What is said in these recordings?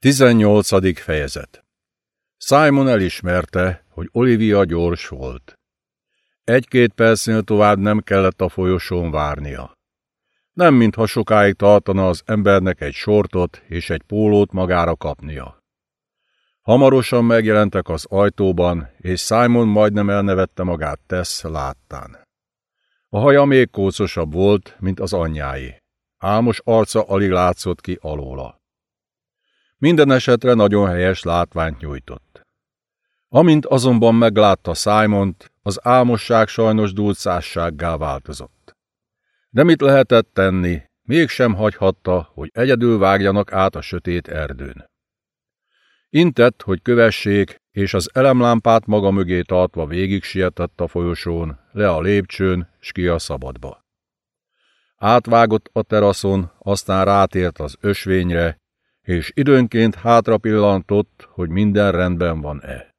18. fejezet Simon elismerte, hogy Olivia gyors volt. Egy-két percnél tovább nem kellett a folyosón várnia. Nem mintha sokáig tartana az embernek egy sortot és egy pólót magára kapnia. Hamarosan megjelentek az ajtóban, és Simon majdnem elnevette magát Tess láttán. A haja még kócosabb volt, mint az anyjái. Álmos arca alig látszott ki alóla. Minden esetre nagyon helyes látványt nyújtott. Amint azonban meglátta Simont, az álmosság sajnos dulcássággá változott. De mit lehetett tenni, mégsem hagyhatta, hogy egyedül vágjanak át a sötét erdőn. Intett, hogy kövessék, és az elemlámpát maga mögé tartva végig sietett a folyosón, le a lépcsőn, s ki a szabadba. Átvágott a teraszon, aztán rátért az ösvényre, és időnként hátra pillantott, hogy minden rendben van-e.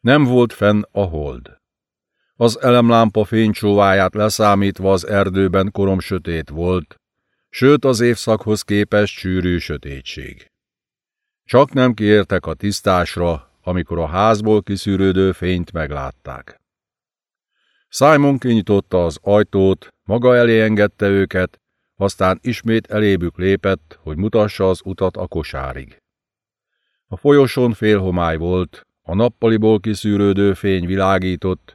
Nem volt fenn a hold. Az elemlámpa fénycsóváját leszámítva az erdőben korom sötét volt, sőt az évszakhoz képest sűrű sötétség. Csak nem kiértek a tisztásra, amikor a házból kiszűrődő fényt meglátták. Simon kinyitotta az ajtót, maga elé engedte őket, aztán ismét elébük lépett, hogy mutassa az utat a kosárig. A folyosón félhomály volt, a nappaliból kiszűrődő fény világított,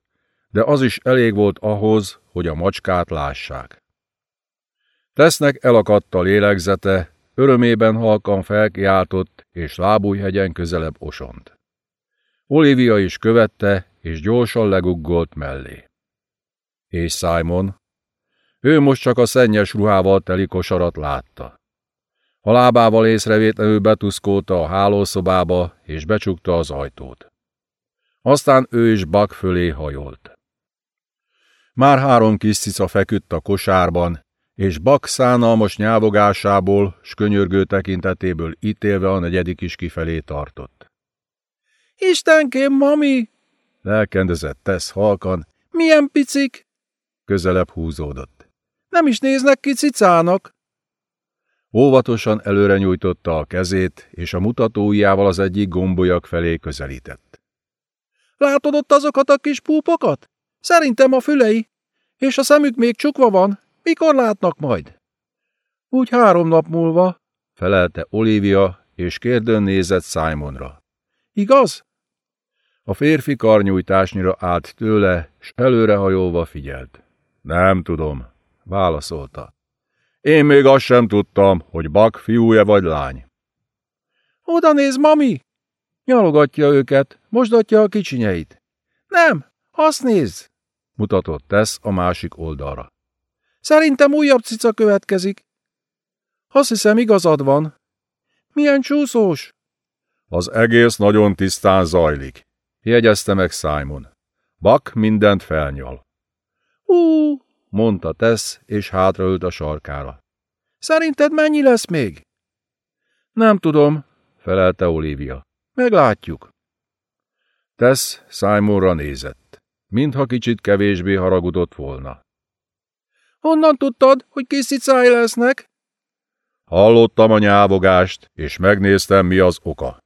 de az is elég volt ahhoz, hogy a macskát lássák. Tesznek elakadt a lélegzete, örömében halkan felkiáltott, és lábújhegyen közelebb osont. Olivia is követte, és gyorsan leguggolt mellé. És Simon, ő most csak a szennyes ruhával teli kosarat látta. A lábával észrevétlenül betuszkolta a hálószobába, és becsukta az ajtót. Aztán ő is bak fölé hajolt. Már három kis cica feküdt a kosárban, és Bak szánalmas nyávogásából, s könyörgő tekintetéből ítélve a negyedik is kifelé tartott. Istenkém, mami! Lelkendezett tesz halkan. Milyen picik! Közelebb húzódott. Nem is néznek ki cicának. Óvatosan előre nyújtotta a kezét, és a mutatóujjával az egyik gombolyak felé közelített. Látod ott azokat a kis púpokat? Szerintem a fülei. És a szemük még csukva van. Mikor látnak majd? Úgy három nap múlva, felelte Olivia, és kérdőn nézett Simonra. Igaz? A férfi karnyújtásnyira állt tőle, s előrehajolva figyelt. Nem tudom, válaszolta. Én még azt sem tudtam, hogy Bak fiúja vagy lány. Oda néz, mami! Nyalogatja őket, mosdatja a kicsinyeit. Nem, azt néz! mutatott tesz a másik oldalra. Szerintem újabb cica következik. Azt hiszem, igazad van. Milyen csúszós? Az egész nagyon tisztán zajlik, jegyezte meg Simon. Bak mindent felnyal. Ú, mondta Tess, és hátraült a sarkára. Szerinted mennyi lesz még? Nem tudom, felelte Olivia. Meglátjuk. Tess Simonra nézett, mintha kicsit kevésbé haragudott volna. Honnan tudtad, hogy kis cicái lesznek? Hallottam a nyávogást, és megnéztem, mi az oka.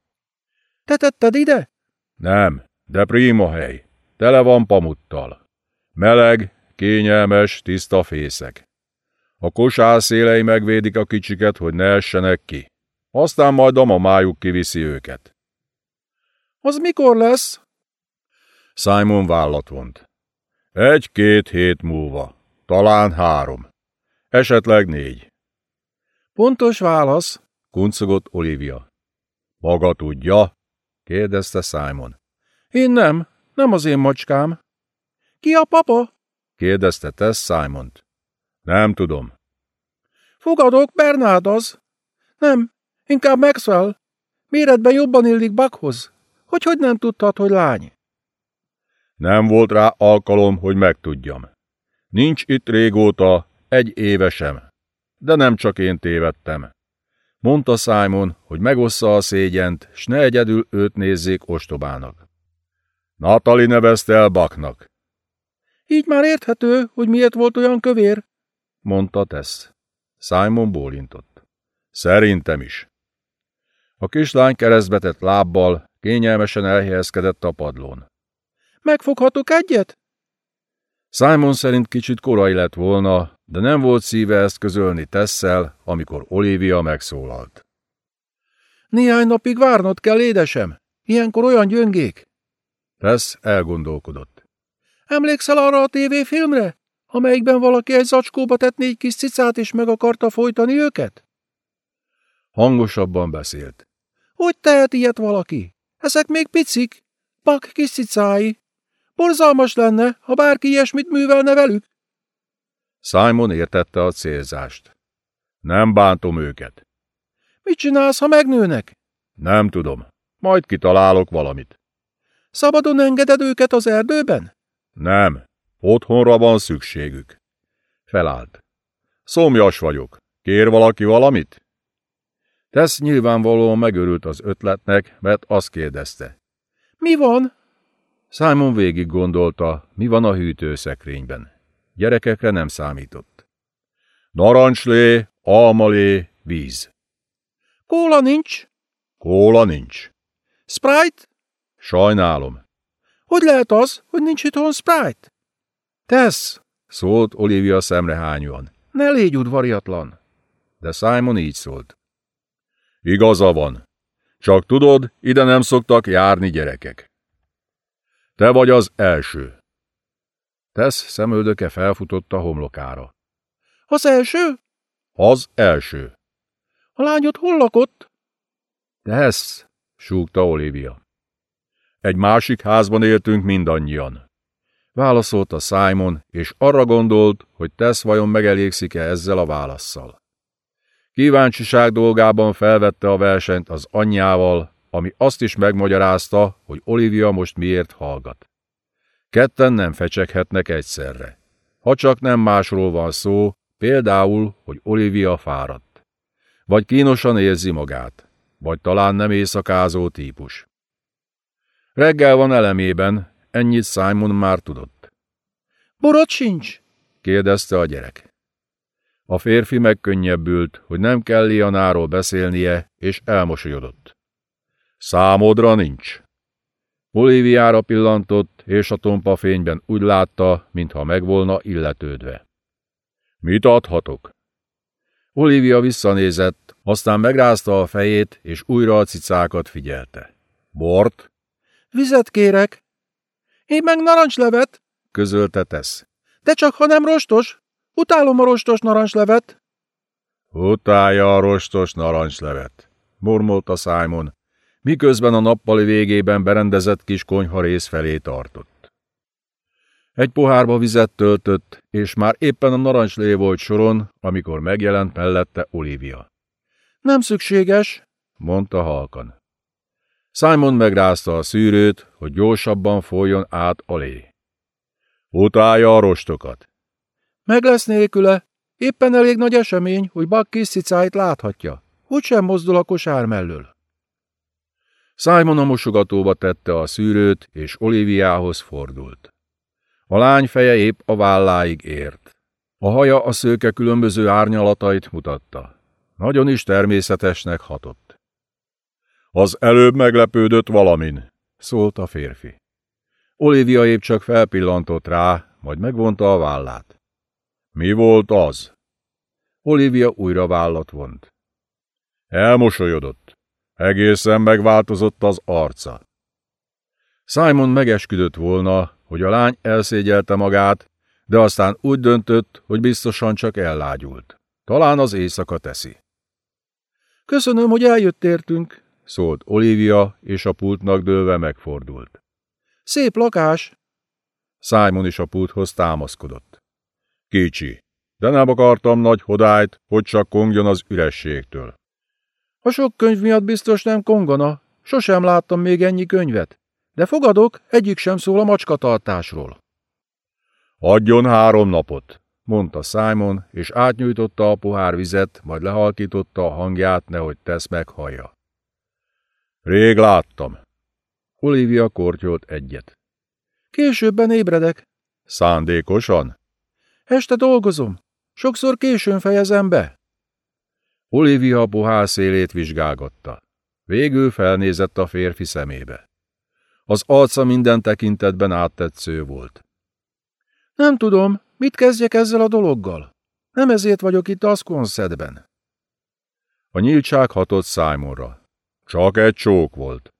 Te tetted ide? Nem, de prima hely. Tele van pamuttal. Meleg, Kényelmes, tiszta fészek. A kosár szélei megvédik a kicsiket, hogy ne essenek ki. Aztán majd a mamájuk kiviszi őket. Az mikor lesz? Simon vállat vont. Egy-két hét múlva. Talán három. Esetleg négy. Pontos válasz, kuncogott Olivia. Maga tudja? kérdezte Simon. Én nem, nem az én macskám. Ki a papa? Kérdezte Tess Simont. Nem tudom. Fogadok, Bernard az. Nem, inkább Maxwell. Méretben jobban illik Buckhoz. Hogy hogy nem tudtad, hogy lány? Nem volt rá alkalom, hogy megtudjam. Nincs itt régóta, egy éve sem. De nem csak én tévedtem. Mondta Simon, hogy megossza a szégyent, s ne egyedül őt nézzék ostobának. Natali nevezte el Baknak. Így már érthető, hogy miért volt olyan kövér, mondta Tess. Simon bólintott. Szerintem is. A kislány keresztbetett lábbal kényelmesen elhelyezkedett a padlón. Megfoghatok egyet? Simon szerint kicsit korai lett volna, de nem volt szíve ezt közölni Tesszel, amikor Olivia megszólalt. Néhány napig várnod kell, édesem. Ilyenkor olyan gyöngék. Tess elgondolkodott. Emlékszel arra a tévéfilmre, amelyikben valaki egy zacskóba tett négy kis cicát és meg akarta folytani őket? Hangosabban beszélt. Hogy tehet ilyet valaki? Ezek még picik, pak kis cicái. Borzalmas lenne, ha bárki ilyesmit művelne velük. Simon értette a célzást. Nem bántom őket. Mit csinálsz, ha megnőnek? Nem tudom. Majd kitalálok valamit. Szabadon engeded őket az erdőben? Nem. Otthonra van szükségük. Felállt. Szomjas vagyok. Kér valaki valamit? Tesz nyilvánvalóan megörült az ötletnek, mert azt kérdezte. Mi van? Simon végig gondolta, mi van a hűtőszekrényben. Gyerekekre nem számított. Narancslé, almalé, víz. Kóla nincs? Kóla nincs. Sprite? Sajnálom. Hogy lehet az, hogy nincs itthon Sprite? Tesz, szólt Olivia szemrehányúan. Ne légy udvariatlan. De Simon így szólt. Igaza van. Csak tudod, ide nem szoktak járni gyerekek. Te vagy az első. Tesz szemöldöke felfutott a homlokára. Az első? Az első. A lányod hol lakott? Tesz, súgta Olivia. Egy másik házban éltünk mindannyian. Válaszolta Simon, és arra gondolt, hogy Tesz vajon megelégszik-e ezzel a válaszsal. Kíváncsiság dolgában felvette a versenyt az anyjával, ami azt is megmagyarázta, hogy Olivia most miért hallgat. Ketten nem fecseghetnek egyszerre. Ha csak nem másról van szó, például, hogy Olivia fáradt. Vagy kínosan érzi magát, vagy talán nem éjszakázó típus. Reggel van elemében, ennyit Simon már tudott. Borot sincs? kérdezte a gyerek. A férfi megkönnyebbült, hogy nem kell Lianáról beszélnie, és elmosolyodott. Számodra nincs. Oliviára pillantott, és a tompa fényben úgy látta, mintha megvolna illetődve. Mit adhatok? Olivia visszanézett, aztán megrázta a fejét, és újra a cicákat figyelte. Bort? Vizet kérek. Én meg narancslevet, közölte tesz. De csak ha nem rostos, utálom a rostos narancslevet. Utálja a rostos narancslevet, murmolta Simon, miközben a nappali végében berendezett kis konyha rész felé tartott. Egy pohárba vizet töltött, és már éppen a narancslé volt soron, amikor megjelent mellette Olivia. Nem szükséges, mondta halkan. Simon megrázta a szűrőt, hogy gyorsabban folyjon át alé. Utálja a rostokat. Meg lesz nélküle. Éppen elég nagy esemény, hogy Buck kis cicáit láthatja. Hogy sem mozdul a kosár mellől. Simon a mosogatóba tette a szűrőt, és Oliviához fordult. A lány feje épp a válláig ért. A haja a szőke különböző árnyalatait mutatta. Nagyon is természetesnek hatott. Az előbb meglepődött valamin, szólt a férfi. Olivia épp csak felpillantott rá, majd megvonta a vállát. Mi volt az? Olivia újra vállat vont. Elmosolyodott. Egészen megváltozott az arca. Simon megesküdött volna, hogy a lány elszégyelte magát, de aztán úgy döntött, hogy biztosan csak ellágyult. Talán az éjszaka teszi. Köszönöm, hogy eljött értünk, szólt Olivia, és a pultnak dőlve megfordult. Szép lakás. Simon is a pulthoz támaszkodott. Kicsi, de nem akartam nagy hodályt, hogy csak kongjon az ürességtől. A sok könyv miatt biztos nem kongana. Sosem láttam még ennyi könyvet. De fogadok, egyik sem szól a macskatartásról. Adjon három napot, mondta Simon, és átnyújtotta a pohár vizet, majd lehalkította a hangját, nehogy tesz meghallja. Rég láttam. Olivia kortyolt egyet. Későbben ébredek. Szándékosan? Este dolgozom. Sokszor későn fejezem be. Olivia a pohár szélét vizsgálgatta. Végül felnézett a férfi szemébe. Az arca minden tekintetben áttetsző volt. Nem tudom, mit kezdjek ezzel a dologgal. Nem ezért vagyok itt Asconszedben. A nyíltság hatott Simonra. Csak egy csók volt.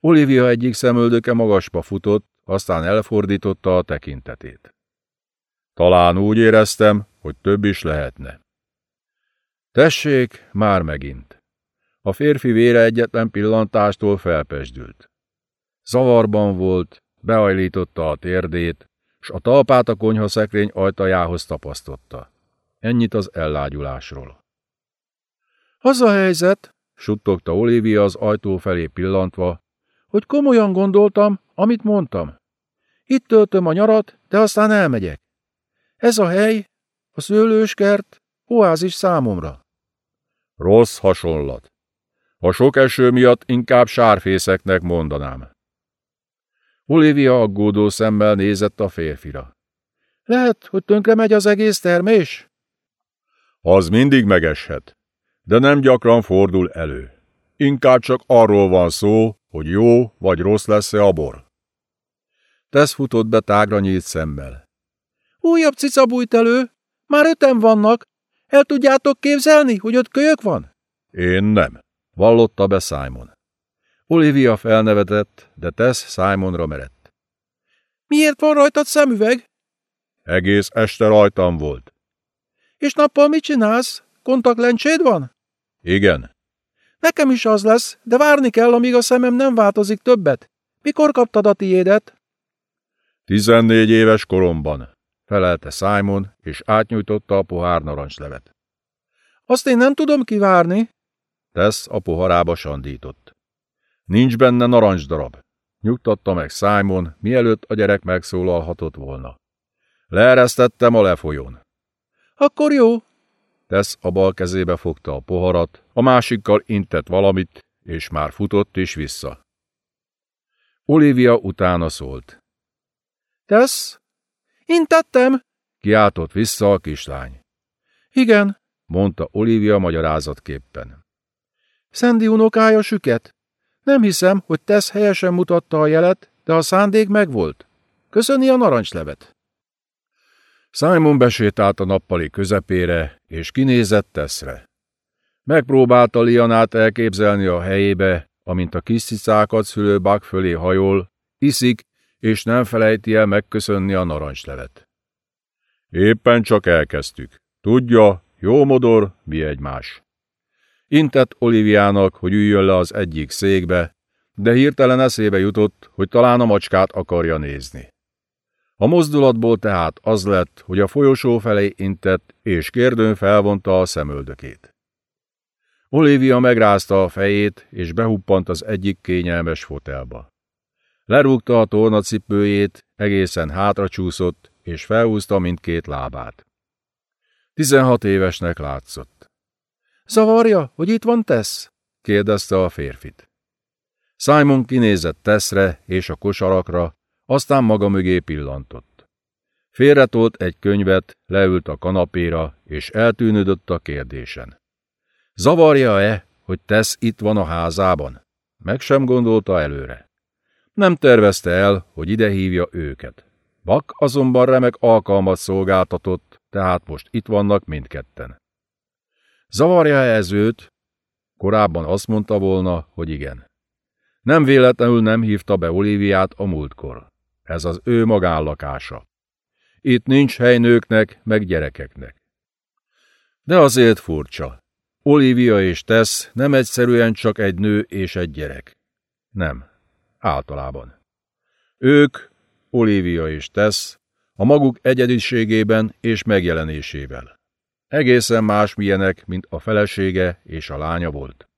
Olivia egyik szemöldöke magasba futott, aztán elfordította a tekintetét. Talán úgy éreztem, hogy több is lehetne. Tessék, már megint. A férfi vére egyetlen pillantástól felpesdült. Zavarban volt, beajlította a térdét, s a talpát a konyhaszekrény ajtajához tapasztotta. Ennyit az ellágyulásról. Az a helyzet, suttogta Olivia az ajtó felé pillantva, hogy komolyan gondoltam, amit mondtam. Itt töltöm a nyarat, de aztán elmegyek. Ez a hely, a szőlőskert, oázis számomra. Rossz hasonlat. A sok eső miatt inkább sárfészeknek mondanám. Olivia aggódó szemmel nézett a férfira. Lehet, hogy tönkre megy az egész termés? Az mindig megeshet, de nem gyakran fordul elő. Inkább csak arról van szó, hogy jó vagy rossz lesz-e a bor. Tesz futott be tágra nyílt szemmel. Újabb cica bújt elő. Már öten vannak. El tudjátok képzelni, hogy ott kölyök van? Én nem, vallotta be Simon. Olivia felnevetett, de Tess Simonra merett. Miért van rajtad szemüveg? Egész este rajtam volt. És nappal mit csinálsz? Kontaktlencséd van? Igen. Nekem is az lesz, de várni kell, amíg a szemem nem változik többet. Mikor kaptad a tiédet? Tizennégy éves koromban, felelte Simon, és átnyújtotta a pohár narancslevet. Azt én nem tudom kivárni. Tesz a poharába sandított. Nincs benne narancsdarab, nyugtatta meg Simon, mielőtt a gyerek megszólalhatott volna. Leeresztettem a lefolyón. Akkor jó. Tesz a bal kezébe fogta a poharat, a másikkal intett valamit, és már futott is vissza. Olivia utána szólt. Tesz? Intettem! Kiáltott vissza a kislány. Igen, mondta Olivia magyarázatképpen. Szendi unokája süket. Nem hiszem, hogy Tesz helyesen mutatta a jelet, de a szándék megvolt. Köszöni a narancslevet. Simon besétált a nappali közepére, és kinézett Teszre. Megpróbálta Lianát elképzelni a helyébe, amint a kis cicákat szülő bák fölé hajol, iszik, és nem felejti el megköszönni a narancslevet. Éppen csak elkezdtük. Tudja, jó modor, mi egymás. Intett Oliviának, hogy üljön le az egyik székbe, de hirtelen eszébe jutott, hogy talán a macskát akarja nézni. A mozdulatból tehát az lett, hogy a folyosó felé intett, és kérdőn felvonta a szemöldökét. Olivia megrázta a fejét, és behuppant az egyik kényelmes fotelba. Lerúgta a tornacipőjét, egészen hátra csúszott, és felhúzta mindkét lábát. Tizenhat évesnek látszott. Zavarja, hogy itt van Tesz? kérdezte a férfit. Simon kinézett Teszre és a kosarakra, aztán maga mögé pillantott. Félretolt egy könyvet, leült a kanapéra, és eltűnődött a kérdésen. Zavarja-e, hogy Tesz itt van a házában? Meg sem gondolta előre. Nem tervezte el, hogy ide hívja őket. Bak azonban remek alkalmat szolgáltatott, tehát most itt vannak mindketten. Zavarja -e ez őt? Korábban azt mondta volna, hogy igen. Nem véletlenül nem hívta be Oliviát a múltkor. Ez az ő magánlakása. Itt nincs hely nőknek, meg gyerekeknek. De azért furcsa. Olivia és Tess nem egyszerűen csak egy nő és egy gyerek. Nem, általában. Ők, Olivia és Tess, a maguk egyediségében és megjelenésével. Egészen más milyenek, mint a felesége és a lánya volt.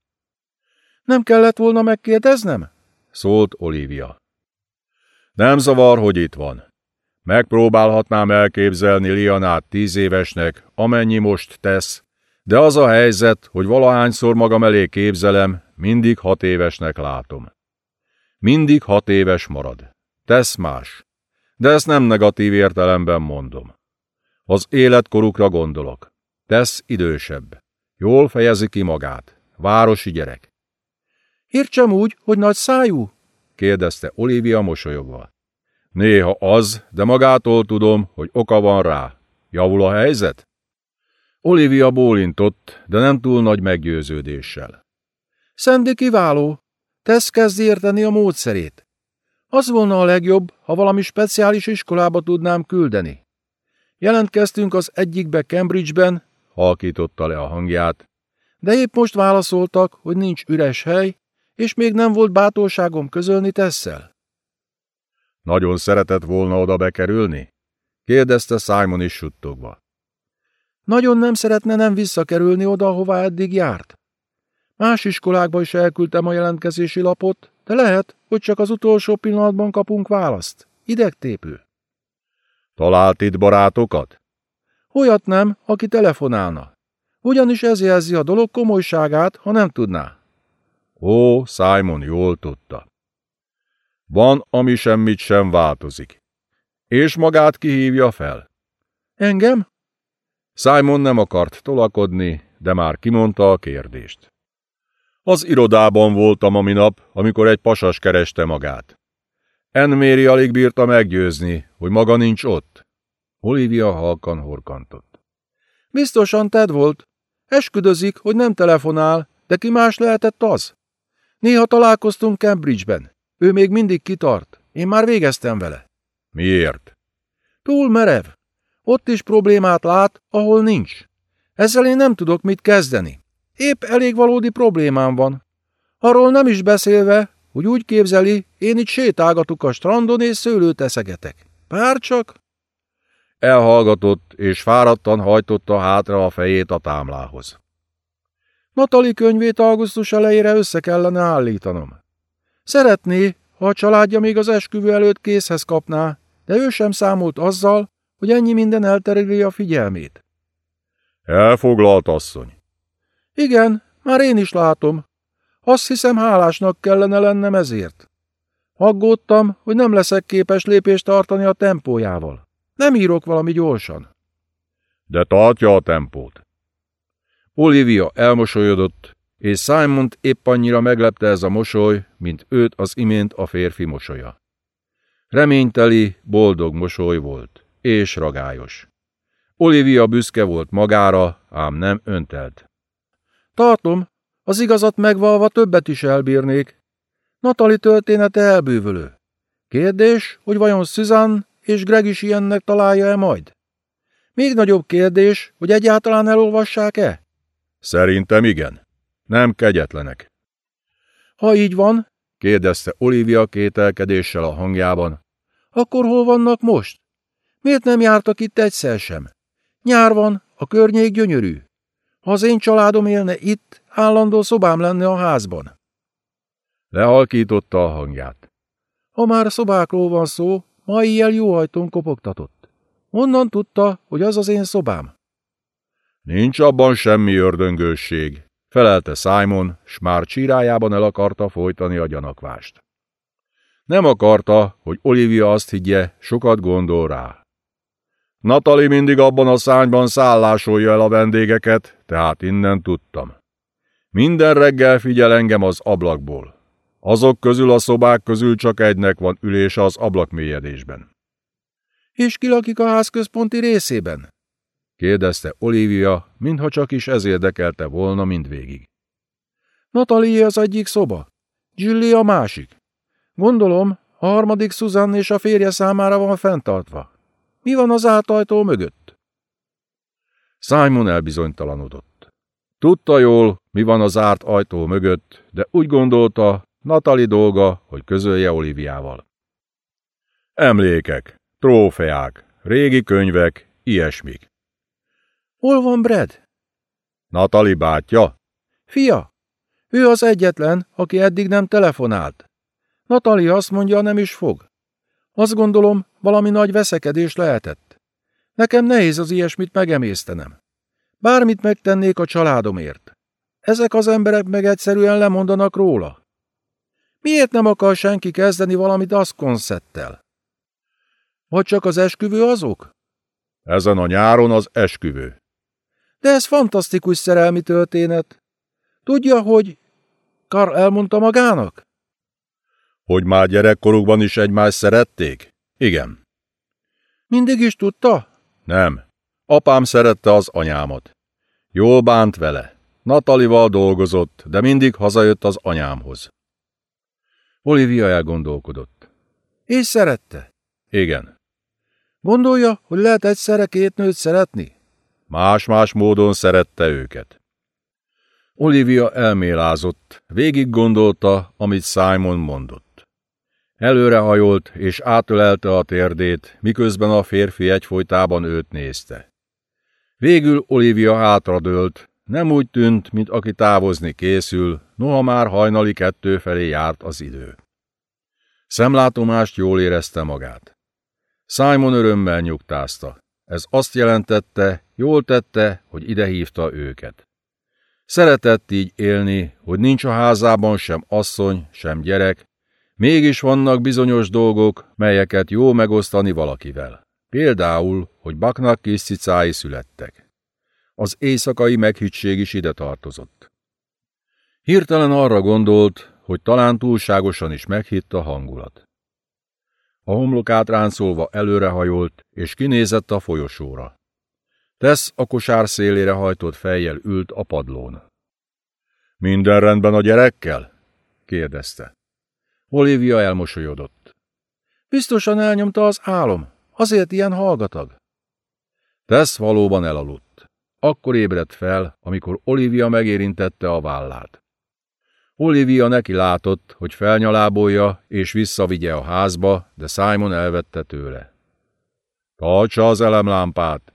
Nem kellett volna megkérdeznem? Szólt Olivia. Nem zavar, hogy itt van. Megpróbálhatnám elképzelni Lianát tíz évesnek, amennyi most tesz, de az a helyzet, hogy valahányszor magam elé képzelem, mindig hat évesnek látom. Mindig hat éves marad. Tesz más. De ezt nem negatív értelemben mondom. Az életkorukra gondolok. Tesz idősebb. Jól fejezi ki magát. Városi gyerek. Értsem úgy, hogy nagy szájú? Kérdezte Olivia mosolyogva. Néha az, de magától tudom, hogy oka van rá. Javul a helyzet? Olivia bólintott, de nem túl nagy meggyőződéssel. Szendi kiváló. Tesz kezd érteni a módszerét. Az volna a legjobb, ha valami speciális iskolába tudnám küldeni. Jelentkeztünk az egyikbe Cambridge-ben, halkította le a hangját, de épp most válaszoltak, hogy nincs üres hely, és még nem volt bátorságom közölni tesszel. Nagyon szeretett volna oda bekerülni? kérdezte Simon is suttogva. Nagyon nem szeretne nem visszakerülni oda, ahová eddig járt. Más iskolákba is elküldtem a jelentkezési lapot, de lehet, hogy csak az utolsó pillanatban kapunk választ. Idegtépő. Talált itt barátokat? Olyat nem, aki telefonálna. Ugyanis ez jelzi a dolog komolyságát, ha nem tudná. Ó, Simon jól tudta. Van, ami semmit sem változik. És magát kihívja fel. Engem? Simon nem akart tolakodni, de már kimondta a kérdést. Az irodában voltam a minap, amikor egy pasas kereste magát. Enméri alig bírta meggyőzni, hogy maga nincs ott. Olivia halkan horkantott. Biztosan Ted volt. Esküdözik, hogy nem telefonál, de ki más lehetett az? Néha találkoztunk Cambridge-ben. Ő még mindig kitart. Én már végeztem vele. Miért? Túl merev. Ott is problémát lát, ahol nincs. Ezzel én nem tudok mit kezdeni. Épp elég valódi problémám van. Arról nem is beszélve, hogy úgy képzeli, én itt sétálgatok a strandon és szőlőt eszegetek. Párcsak? Elhallgatott, és fáradtan hajtotta hátra a fejét a támlához. Natali könyvét augusztus elejére össze kellene állítanom. Szeretné, ha a családja még az esküvő előtt készhez kapná, de ő sem számolt azzal, hogy ennyi minden eltereli a figyelmét. Elfoglalt asszony. Igen, már én is látom. Azt hiszem, hálásnak kellene lennem ezért. Aggódtam, hogy nem leszek képes lépést tartani a tempójával. Nem írok valami gyorsan. De tartja a tempót. Olivia elmosolyodott, és simon épp annyira meglepte ez a mosoly, mint őt az imént a férfi mosolya. Reményteli, boldog mosoly volt, és ragályos. Olivia büszke volt magára, ám nem öntelt. Tartom, az igazat megvalva többet is elbírnék. Natali története elbűvölő. Kérdés, hogy vajon Susan és Greg is ilyennek találja-e majd? Még nagyobb kérdés, hogy egyáltalán elolvassák-e? Szerintem igen. Nem kegyetlenek. Ha így van, kérdezte Olivia kételkedéssel a hangjában, akkor hol vannak most? Miért nem jártak itt egyszer sem? Nyár van, a környék gyönyörű. Ha az én családom élne itt, állandó szobám lenne a házban. Lehalkította a hangját. Ha már szobákról van szó, ma jó ajtón kopogtatott. Honnan tudta, hogy az az én szobám? Nincs abban semmi ördöngősség, felelte Simon, s már csírájában el akarta folytani a gyanakvást. Nem akarta, hogy Olivia azt higgye, sokat gondol rá. Natali mindig abban a szányban szállásolja el a vendégeket, tehát innen tudtam. Minden reggel figyel engem az ablakból. Azok közül a szobák közül csak egynek van ülése az ablakmélyedésben. És ki lakik a ház központi részében? Kérdezte Olivia, mintha csak is ez érdekelte volna mindvégig. Natalie az egyik szoba, Julie a másik. Gondolom, a harmadik Susan és a férje számára van fenntartva. Mi van az átajtó mögött? Simon elbizonytalanodott. Tudta jól, mi van az zárt ajtó mögött, de úgy gondolta, Natali dolga, hogy közölje Oliviával. Emlékek, trófeák, régi könyvek, ilyesmik. Hol van Brad? Natali bátyja? Fia. Ő az egyetlen, aki eddig nem telefonált. Natali azt mondja, nem is fog. Azt gondolom, valami nagy veszekedés lehetett. Nekem nehéz az ilyesmit megemésztenem. Bármit megtennék a családomért. Ezek az emberek meg egyszerűen lemondanak róla. Miért nem akar senki kezdeni valamit Asconszettel? Vagy csak az esküvő azok? Ezen a nyáron az esküvő. De ez fantasztikus szerelmi történet. Tudja, hogy... Kar elmondta magának? Hogy már gyerekkorukban is egymást szerették? Igen. Mindig is tudta? Nem. Apám szerette az anyámat. Jól bánt vele. Natalival dolgozott, de mindig hazajött az anyámhoz. Olivia elgondolkodott. És szerette? Igen. Gondolja, hogy lehet egyszerre két nőt szeretni? Más-más módon szerette őket. Olivia elmélázott, végig gondolta, amit Simon mondott. Előrehajolt és átölelte a térdét, miközben a férfi egyfolytában őt nézte. Végül Olivia hátradőlt, nem úgy tűnt, mint aki távozni készül, noha már hajnali kettő felé járt az idő. Szemlátomást jól érezte magát. Simon örömmel nyugtázta. Ez azt jelentette, jól tette, hogy ide hívta őket. Szeretett így élni, hogy nincs a házában sem asszony, sem gyerek, mégis vannak bizonyos dolgok, melyeket jó megosztani valakivel. Például, hogy baknak kis cicái születtek. Az éjszakai meghittség is ide tartozott. Hirtelen arra gondolt, hogy talán túlságosan is meghitt a hangulat. A homlokát ráncolva előrehajolt, és kinézett a folyosóra. Tesz a kosár szélére hajtott fejjel ült a padlón. Minden rendben a gyerekkel? kérdezte. Olivia elmosolyodott. Biztosan elnyomta az álom, azért ilyen hallgatag. Tesz valóban elaludt. Akkor ébredt fel, amikor Olivia megérintette a vállát. Olivia neki látott, hogy felnyalábolja és visszavigye a házba, de Simon elvette tőle. Tartsa az elemlámpát,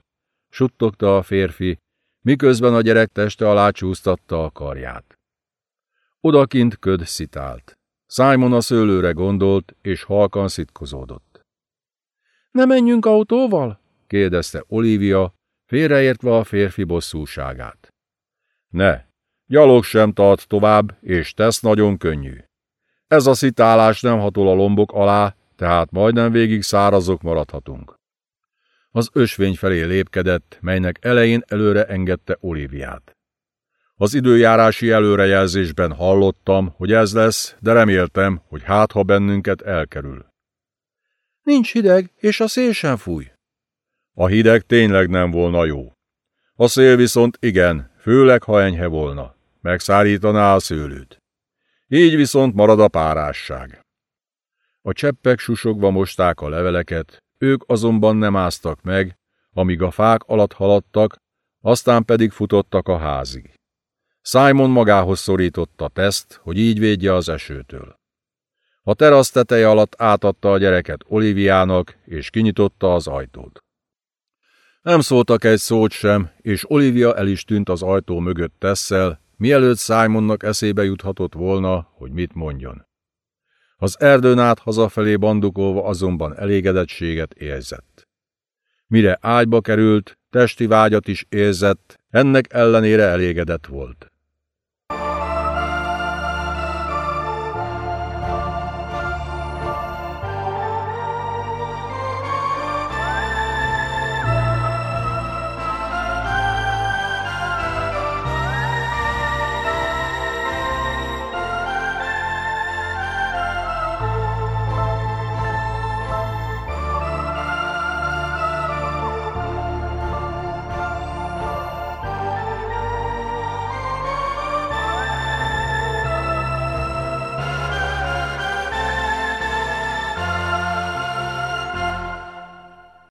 suttogta a férfi, miközben a gyerek teste alá csúsztatta a karját. Odakint köd szitált. Simon a szőlőre gondolt, és halkan szitkozódott. Ne menjünk autóval? kérdezte Olivia, félreértve a férfi bosszúságát. Ne, gyalog sem tart tovább, és tesz nagyon könnyű. Ez a szitálás nem hatol a lombok alá, tehát majdnem végig szárazok maradhatunk. Az ösvény felé lépkedett, melynek elején előre engedte Oliviát. Az időjárási előrejelzésben hallottam, hogy ez lesz, de reméltem, hogy hát ha bennünket elkerül. Nincs hideg, és a szél sem fúj. A hideg tényleg nem volna jó. A szél viszont igen, főleg ha enyhe volna. Megszárítaná a szőlőt. Így viszont marad a párásság. A cseppek susogva mosták a leveleket, ők azonban nem áztak meg, amíg a fák alatt haladtak, aztán pedig futottak a házig. Simon magához szorította teszt, hogy így védje az esőtől. A terasz teteje alatt átadta a gyereket Oliviának, és kinyitotta az ajtót. Nem szóltak egy szót sem, és Olivia el is tűnt az ajtó mögött tesszel, mielőtt Simonnak eszébe juthatott volna, hogy mit mondjon. Az erdőn át hazafelé bandukolva azonban elégedettséget érzett. Mire ágyba került, testi vágyat is érzett, ennek ellenére elégedett volt.